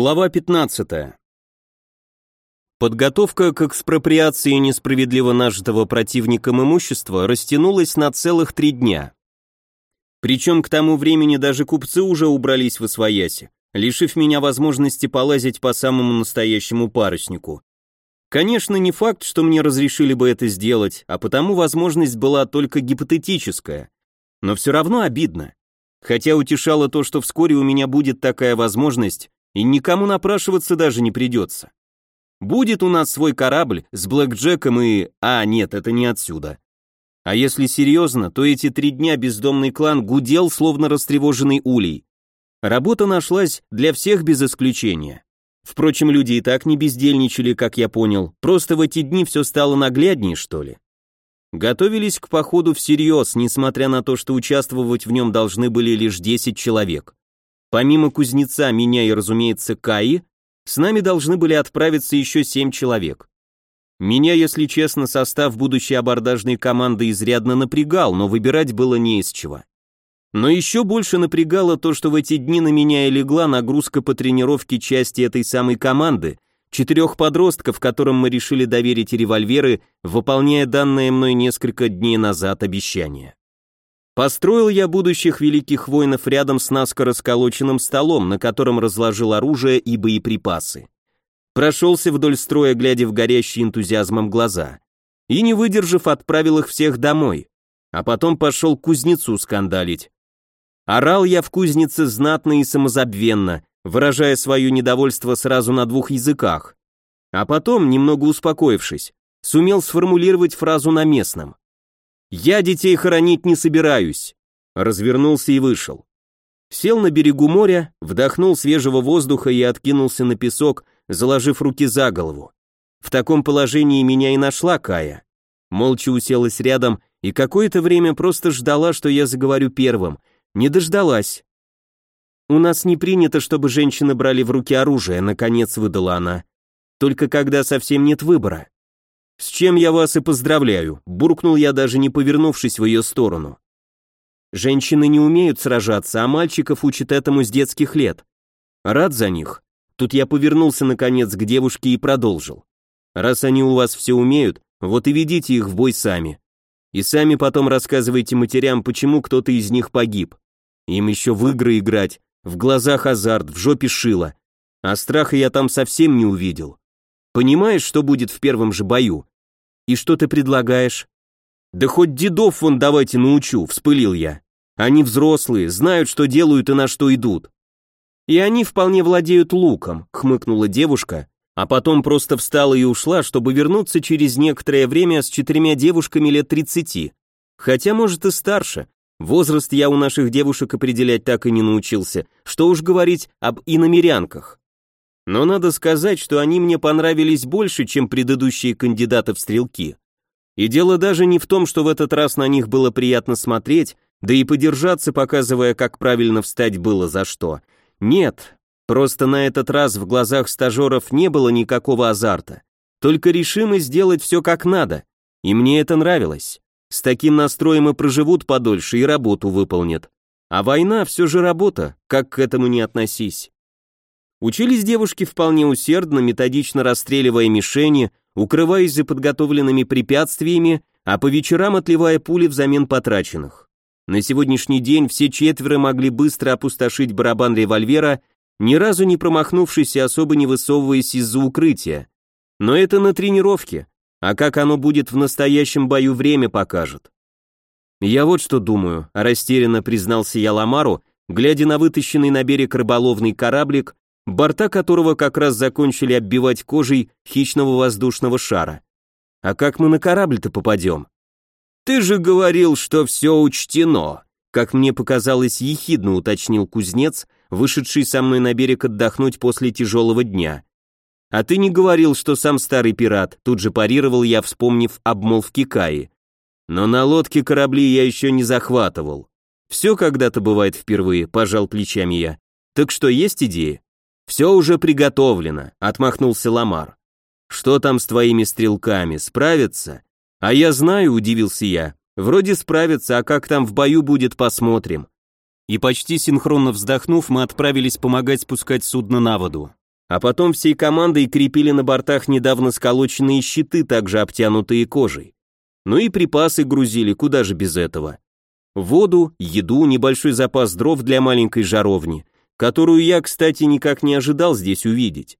Глава 15. Подготовка к экспроприации несправедливо нажитого противником имущества растянулась на целых три дня. Причем к тому времени даже купцы уже убрались в освояси, лишив меня возможности полазить по самому настоящему паруснику. Конечно, не факт, что мне разрешили бы это сделать, а потому возможность была только гипотетическая. Но все равно обидно. Хотя утешало то, что вскоре у меня будет такая возможность, и никому напрашиваться даже не придется. Будет у нас свой корабль с блэкджеком и... А, нет, это не отсюда. А если серьезно, то эти три дня бездомный клан гудел, словно растревоженный улей. Работа нашлась для всех без исключения. Впрочем, люди и так не бездельничали, как я понял, просто в эти дни все стало нагляднее, что ли. Готовились к походу всерьез, несмотря на то, что участвовать в нем должны были лишь 10 человек. Помимо кузнеца, меня и, разумеется, Каи, с нами должны были отправиться еще семь человек. Меня, если честно, состав будущей абордажной команды изрядно напрягал, но выбирать было не из чего. Но еще больше напрягало то, что в эти дни на меня и легла нагрузка по тренировке части этой самой команды, четырех подростков, которым мы решили доверить револьверы, выполняя данное мной несколько дней назад обещание. Построил я будущих великих воинов рядом с наскоро сколоченным столом, на котором разложил оружие и боеприпасы. Прошелся вдоль строя, глядя в горящие энтузиазмом глаза. И, не выдержав, отправил их всех домой. А потом пошел к кузнецу скандалить. Орал я в кузнице знатно и самозабвенно, выражая свое недовольство сразу на двух языках. А потом, немного успокоившись, сумел сформулировать фразу на местном. «Я детей хоронить не собираюсь», развернулся и вышел. Сел на берегу моря, вдохнул свежего воздуха и откинулся на песок, заложив руки за голову. В таком положении меня и нашла Кая. Молча уселась рядом и какое-то время просто ждала, что я заговорю первым. Не дождалась. «У нас не принято, чтобы женщины брали в руки оружие», — наконец выдала она. «Только когда совсем нет выбора. «С чем я вас и поздравляю», — буркнул я, даже не повернувшись в ее сторону. «Женщины не умеют сражаться, а мальчиков учат этому с детских лет. Рад за них». Тут я повернулся, наконец, к девушке и продолжил. «Раз они у вас все умеют, вот и ведите их в бой сами. И сами потом рассказывайте матерям, почему кто-то из них погиб. Им еще в игры играть, в глазах азарт, в жопе шило. А страха я там совсем не увидел. Понимаешь, что будет в первом же бою? И что ты предлагаешь? Да хоть дедов вон давайте научу, вспылил я. Они взрослые, знают, что делают и на что идут. И они вполне владеют луком, хмыкнула девушка, а потом просто встала и ушла, чтобы вернуться через некоторое время с четырьмя девушками лет тридцати. Хотя, может, и старше. Возраст я у наших девушек определять так и не научился, что уж говорить об иномерянках. Но надо сказать, что они мне понравились больше, чем предыдущие кандидаты в стрелки. И дело даже не в том, что в этот раз на них было приятно смотреть, да и подержаться, показывая, как правильно встать было за что. Нет, просто на этот раз в глазах стажеров не было никакого азарта, только решимость сделать все как надо, и мне это нравилось. С таким настроем и проживут подольше, и работу выполнят. А война все же работа, как к этому не относись. Учились девушки вполне усердно, методично расстреливая мишени, укрываясь за подготовленными препятствиями, а по вечерам отливая пули взамен потраченных. На сегодняшний день все четверо могли быстро опустошить барабан револьвера, ни разу не промахнувшись и особо не высовываясь из-за укрытия. Но это на тренировке, а как оно будет в настоящем бою время покажет. Я вот что думаю, растерянно признался я Ламару, глядя на вытащенный на берег рыболовный кораблик, борта которого как раз закончили оббивать кожей хищного воздушного шара. А как мы на корабль-то попадем? Ты же говорил, что все учтено, как мне показалось ехидно уточнил кузнец, вышедший со мной на берег отдохнуть после тяжелого дня. А ты не говорил, что сам старый пират, тут же парировал я, вспомнив обмолвки Каи. Но на лодке корабли я еще не захватывал. Все когда-то бывает впервые, пожал плечами я. Так что, есть идеи? «Все уже приготовлено», — отмахнулся Ламар. «Что там с твоими стрелками, справятся?» «А я знаю», — удивился я. «Вроде справятся, а как там в бою будет, посмотрим». И почти синхронно вздохнув, мы отправились помогать спускать судно на воду. а потом всей командой крепили на бортах недавно сколоченные щиты, также обтянутые кожей. Ну и припасы грузили, куда же без этого. Воду, еду, небольшой запас дров для маленькой жаровни, которую я, кстати, никак не ожидал здесь увидеть.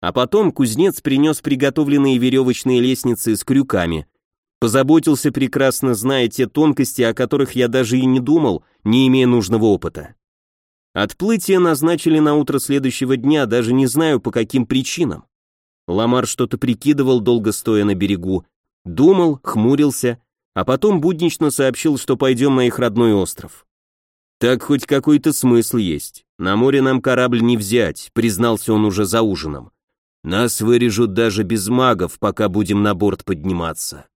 А потом кузнец принес приготовленные веревочные лестницы с крюками. Позаботился прекрасно, зная те тонкости, о которых я даже и не думал, не имея нужного опыта. Отплытие назначили на утро следующего дня, даже не знаю по каким причинам. Ламар что-то прикидывал, долго стоя на берегу, думал, хмурился, а потом буднично сообщил, что пойдем на их родной остров. Так хоть какой-то смысл есть. На море нам корабль не взять, признался он уже за ужином. Нас вырежут даже без магов, пока будем на борт подниматься.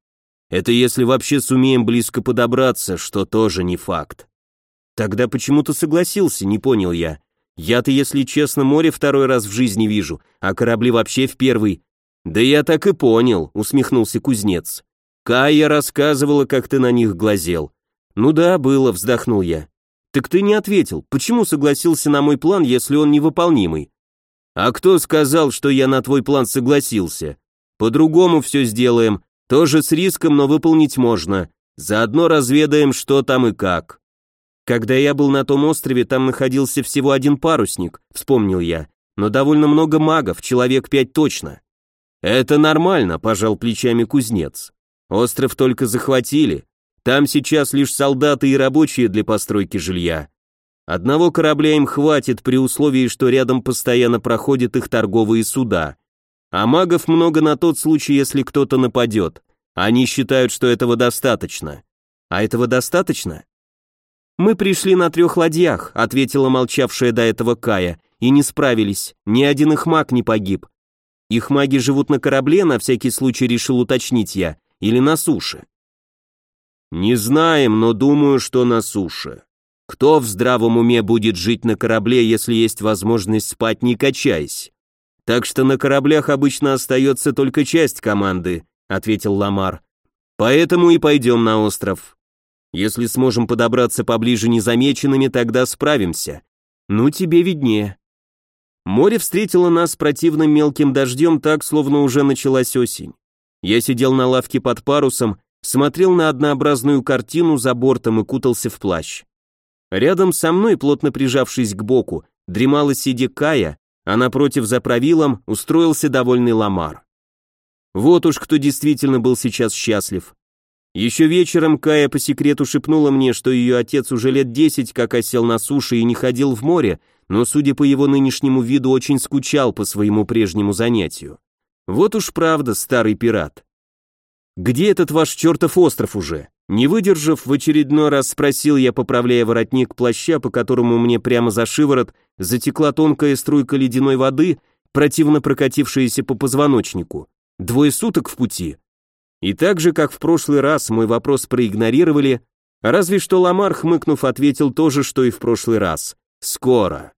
Это если вообще сумеем близко подобраться, что тоже не факт. Тогда почему-то согласился, не понял я. Я-то, если честно, море второй раз в жизни вижу, а корабли вообще в первый. Да я так и понял, усмехнулся кузнец. Кая рассказывала, как ты на них глазел. Ну да, было, вздохнул я. Так ты не ответил, почему согласился на мой план, если он невыполнимый? А кто сказал, что я на твой план согласился? По-другому все сделаем, тоже с риском, но выполнить можно. Заодно разведаем, что там и как. Когда я был на том острове, там находился всего один парусник, вспомнил я, но довольно много магов, человек пять точно. Это нормально, пожал плечами кузнец. Остров только захватили. Там сейчас лишь солдаты и рабочие для постройки жилья. Одного корабля им хватит при условии, что рядом постоянно проходят их торговые суда. А магов много на тот случай, если кто-то нападет. Они считают, что этого достаточно. А этого достаточно? «Мы пришли на трех ладьях», — ответила молчавшая до этого Кая, «и не справились, ни один их маг не погиб. Их маги живут на корабле, на всякий случай решил уточнить я, или на суше?» «Не знаем, но думаю, что на суше. Кто в здравом уме будет жить на корабле, если есть возможность спать не качаясь? Так что на кораблях обычно остается только часть команды», — ответил Ламар. «Поэтому и пойдем на остров. Если сможем подобраться поближе незамеченными, тогда справимся. Ну, тебе виднее. Море встретило нас противным мелким дождем так, словно уже началась осень. Я сидел на лавке под парусом, смотрел на однообразную картину за бортом и кутался в плащ. Рядом со мной, плотно прижавшись к боку, дремала сидя Кая, а напротив за правилом устроился довольный Ламар. Вот уж кто действительно был сейчас счастлив. Еще вечером Кая по секрету шепнула мне, что ее отец уже лет десять как осел на суше и не ходил в море, но, судя по его нынешнему виду, очень скучал по своему прежнему занятию. Вот уж правда, старый пират. «Где этот ваш чертов остров уже?» Не выдержав, в очередной раз спросил я, поправляя воротник плаща, по которому мне прямо за шиворот затекла тонкая струйка ледяной воды, противно прокатившаяся по позвоночнику. «Двое суток в пути?» И так же, как в прошлый раз, мой вопрос проигнорировали, разве что Ламар, хмыкнув, ответил то же, что и в прошлый раз. «Скоро».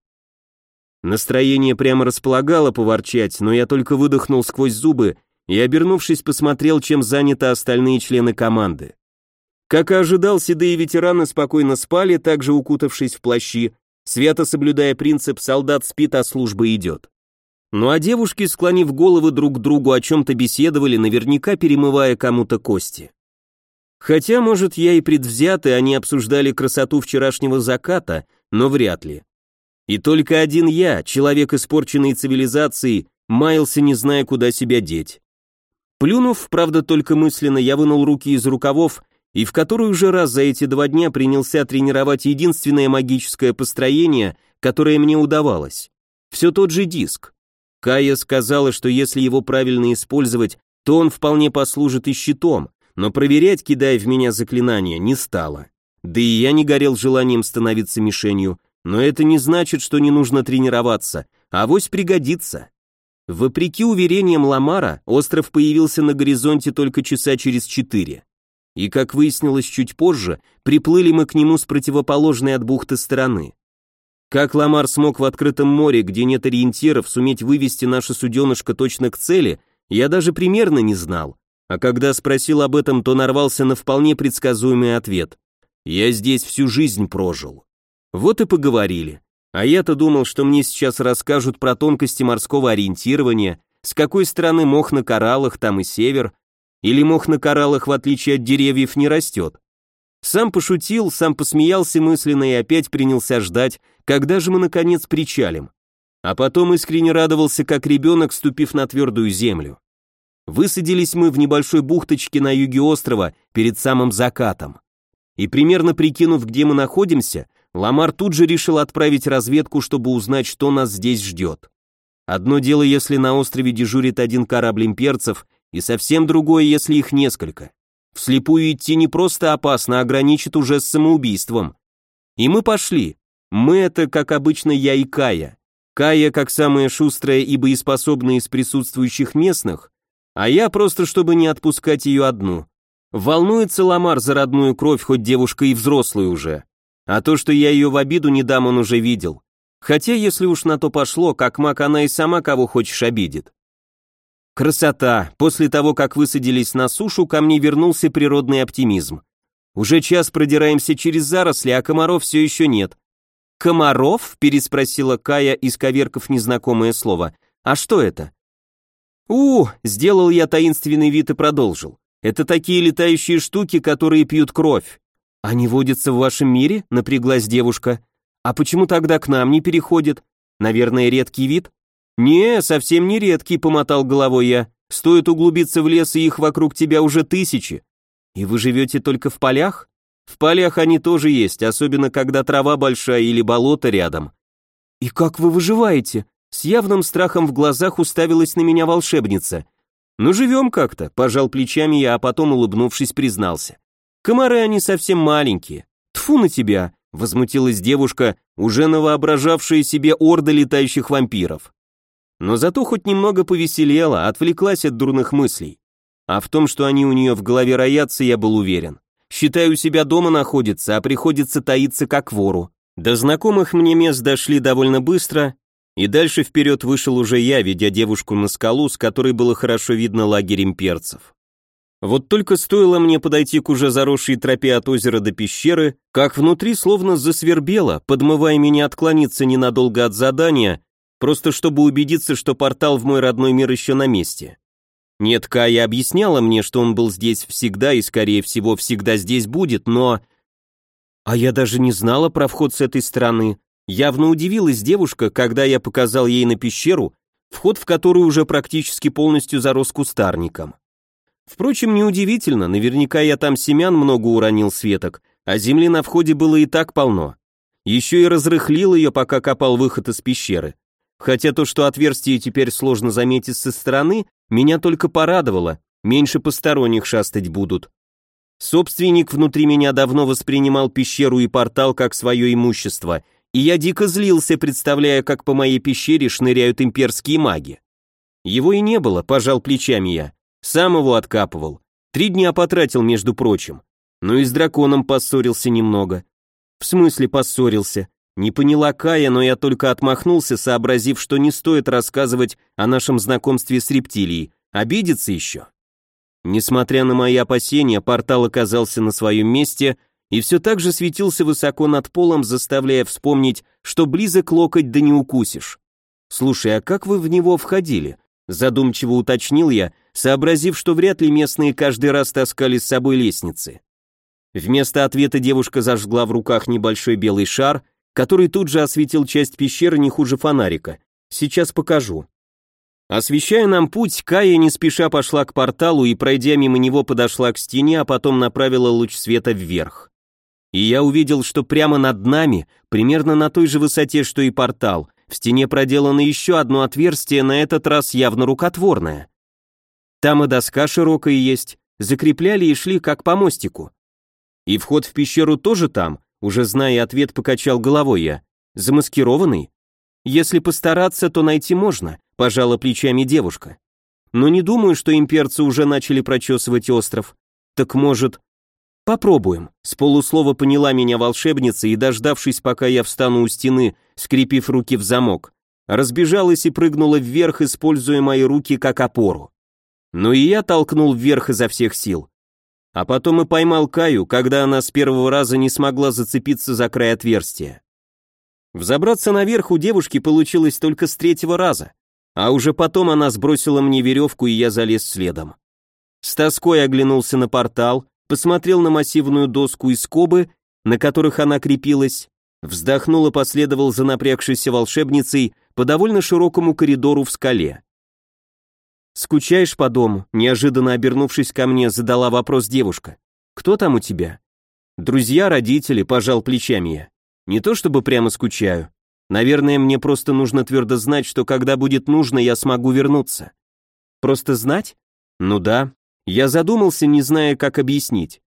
Настроение прямо располагало поворчать, но я только выдохнул сквозь зубы и, обернувшись, посмотрел, чем заняты остальные члены команды. Как и ожидал, седые ветераны спокойно спали, также укутавшись в плащи, свято соблюдая принцип «солдат спит, а служба идет». Ну а девушки, склонив головы друг к другу, о чем-то беседовали, наверняка перемывая кому-то кости. Хотя, может, я и предвзят, и они обсуждали красоту вчерашнего заката, но вряд ли. И только один я, человек испорченной цивилизацией, маялся, не зная, куда себя деть. Плюнув, правда, только мысленно, я вынул руки из рукавов и в который уже раз за эти два дня принялся тренировать единственное магическое построение, которое мне удавалось. Все тот же диск. Кая сказала, что если его правильно использовать, то он вполне послужит и щитом, но проверять, кидая в меня заклинания, не стала. Да и я не горел желанием становиться мишенью, но это не значит, что не нужно тренироваться, а авось пригодится. Вопреки уверениям Ламара, остров появился на горизонте только часа через четыре. И, как выяснилось чуть позже, приплыли мы к нему с противоположной от бухты стороны. Как Ламар смог в открытом море, где нет ориентиров, суметь вывести наше суденышко точно к цели, я даже примерно не знал. А когда спросил об этом, то нарвался на вполне предсказуемый ответ. Я здесь всю жизнь прожил. Вот и поговорили. А я-то думал, что мне сейчас расскажут про тонкости морского ориентирования, с какой стороны мох на кораллах, там и север, или мох на кораллах, в отличие от деревьев, не растет. Сам пошутил, сам посмеялся мысленно и опять принялся ждать, когда же мы наконец причалим. А потом искренне радовался, как ребенок, ступив на твердую землю. Высадились мы в небольшой бухточке на юге острова перед самым закатом. И примерно прикинув, где мы находимся, Ламар тут же решил отправить разведку, чтобы узнать, что нас здесь ждет. Одно дело, если на острове дежурит один корабль имперцев, и совсем другое, если их несколько. Вслепую идти не просто опасно, а граничит уже с самоубийством. И мы пошли. Мы это, как обычно, я и Кая. Кая как самая шустрая и боеспособная из присутствующих местных, а я просто, чтобы не отпускать ее одну. Волнуется Ламар за родную кровь, хоть девушка и взрослая уже. А то, что я ее в обиду не дам, он уже видел. Хотя, если уж на то пошло, как маг она и сама кого хочешь обидит. Красота! После того, как высадились на сушу, ко мне вернулся природный оптимизм. Уже час продираемся через заросли, а комаров все еще нет. «Комаров?» – переспросила Кая, исковеркав незнакомое слово. «А что это?» «У!» – сделал я таинственный вид и продолжил. «Это такие летающие штуки, которые пьют кровь. «Они водятся в вашем мире?» — напряглась девушка. «А почему тогда к нам не переходят? Наверное, редкий вид?» «Не, совсем не редкий», — помотал головой я. «Стоит углубиться в лес, и их вокруг тебя уже тысячи. И вы живете только в полях?» «В полях они тоже есть, особенно когда трава большая или болото рядом». «И как вы выживаете?» С явным страхом в глазах уставилась на меня волшебница. «Ну живем как-то», — пожал плечами я, а потом, улыбнувшись, признался. Комары они совсем маленькие. Тфу на тебя, возмутилась девушка, уже навоображавшая себе орды летающих вампиров. Но зато хоть немного повеселела, отвлеклась от дурных мыслей. А в том, что они у нее в голове роятся, я был уверен. Считаю, себя дома находится, а приходится таиться как вору. До знакомых мне мест дошли довольно быстро, и дальше вперед вышел уже я, ведя девушку на скалу, с которой было хорошо видно лагерь имперцев. Вот только стоило мне подойти к уже заросшей тропе от озера до пещеры, как внутри словно засвербело, подмывая меня отклониться ненадолго от задания, просто чтобы убедиться, что портал в мой родной мир еще на месте. Нет, Кая объясняла мне, что он был здесь всегда и, скорее всего, всегда здесь будет, но... А я даже не знала про вход с этой стороны. Явно удивилась девушка, когда я показал ей на пещеру, вход в которую уже практически полностью зарос кустарником. Впрочем, неудивительно, наверняка я там семян много уронил светок, а земли на входе было и так полно. Еще и разрыхлил ее, пока копал выход из пещеры. Хотя то, что отверстие теперь сложно заметить со стороны, меня только порадовало, меньше посторонних шастать будут. Собственник внутри меня давно воспринимал пещеру и портал как свое имущество, и я дико злился, представляя, как по моей пещере шныряют имперские маги. Его и не было, пожал плечами я. Сам его откапывал. Три дня потратил, между прочим. Ну и с драконом поссорился немного. В смысле поссорился? Не поняла Кая, но я только отмахнулся, сообразив, что не стоит рассказывать о нашем знакомстве с рептилией. Обидится еще. Несмотря на мои опасения, портал оказался на своем месте и все так же светился высоко над полом, заставляя вспомнить, что близок локоть да не укусишь. «Слушай, а как вы в него входили?» Задумчиво уточнил я, сообразив, что вряд ли местные каждый раз таскали с собой лестницы. Вместо ответа девушка зажгла в руках небольшой белый шар, который тут же осветил часть пещеры не хуже фонарика. Сейчас покажу. Освещая нам путь, Кая не спеша пошла к порталу и, пройдя мимо него, подошла к стене, а потом направила луч света вверх. И я увидел, что прямо над нами, примерно на той же высоте, что и портал, в стене проделано еще одно отверстие, на этот раз явно рукотворное. Там и доска широкая есть, закрепляли и шли как по мостику. И вход в пещеру тоже там, уже зная ответ, покачал головой я. Замаскированный? Если постараться, то найти можно, пожала плечами девушка. Но не думаю, что имперцы уже начали прочесывать остров. Так может, «Попробуем», — с полуслова поняла меня волшебница и, дождавшись, пока я встану у стены, скрепив руки в замок, разбежалась и прыгнула вверх, используя мои руки как опору. Но и я толкнул вверх изо всех сил. А потом и поймал Каю, когда она с первого раза не смогла зацепиться за край отверстия. Взобраться наверх у девушки получилось только с третьего раза, а уже потом она сбросила мне веревку, и я залез следом. С тоской оглянулся на портал, посмотрел на массивную доску и скобы, на которых она крепилась, вздохнул и последовал за напрягшейся волшебницей по довольно широкому коридору в скале. «Скучаешь по дому?» – неожиданно обернувшись ко мне, задала вопрос девушка. «Кто там у тебя?» «Друзья, родители», – пожал плечами я. «Не то чтобы прямо скучаю. Наверное, мне просто нужно твердо знать, что когда будет нужно, я смогу вернуться». «Просто знать?» «Ну да». Я задумался, не зная, как объяснить.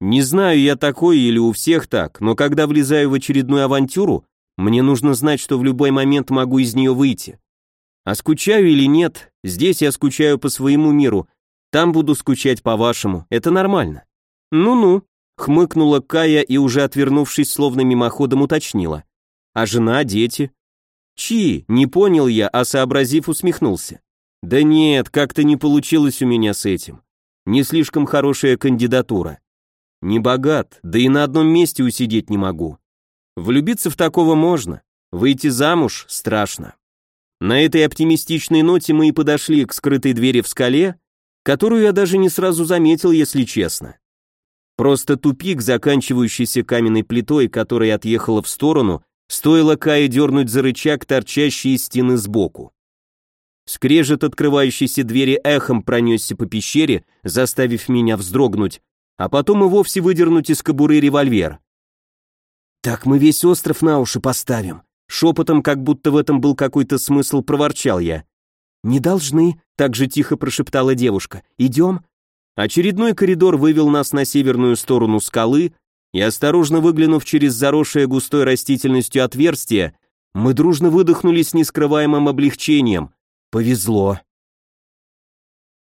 Не знаю, я такой или у всех так, но когда влезаю в очередную авантюру, мне нужно знать, что в любой момент могу из нее выйти. А скучаю или нет, здесь я скучаю по своему миру, там буду скучать по вашему, это нормально. Ну-ну, хмыкнула Кая и уже отвернувшись, словно мимоходом уточнила. А жена, дети? Чи, не понял я, а сообразив, усмехнулся. Да нет, как-то не получилось у меня с этим. Не слишком хорошая кандидатура. Не богат, да и на одном месте усидеть не могу. Влюбиться в такого можно, выйти замуж страшно. На этой оптимистичной ноте мы и подошли к скрытой двери в скале, которую я даже не сразу заметил, если честно. Просто тупик, заканчивающийся каменной плитой, которая отъехала в сторону, стоило Кае дернуть за рычаг, торчащий из стены сбоку. Скрежет открывающейся двери эхом пронесся по пещере, заставив меня вздрогнуть, а потом и вовсе выдернуть из кобуры револьвер. «Так мы весь остров на уши поставим», Шепотом, как будто в этом был какой-то смысл, проворчал я. «Не должны», — так же тихо прошептала девушка. «Идем?» Очередной коридор вывел нас на северную сторону скалы, и, осторожно выглянув через заросшее густой растительностью отверстие, мы дружно выдохнули с нескрываемым облегчением. Повезло.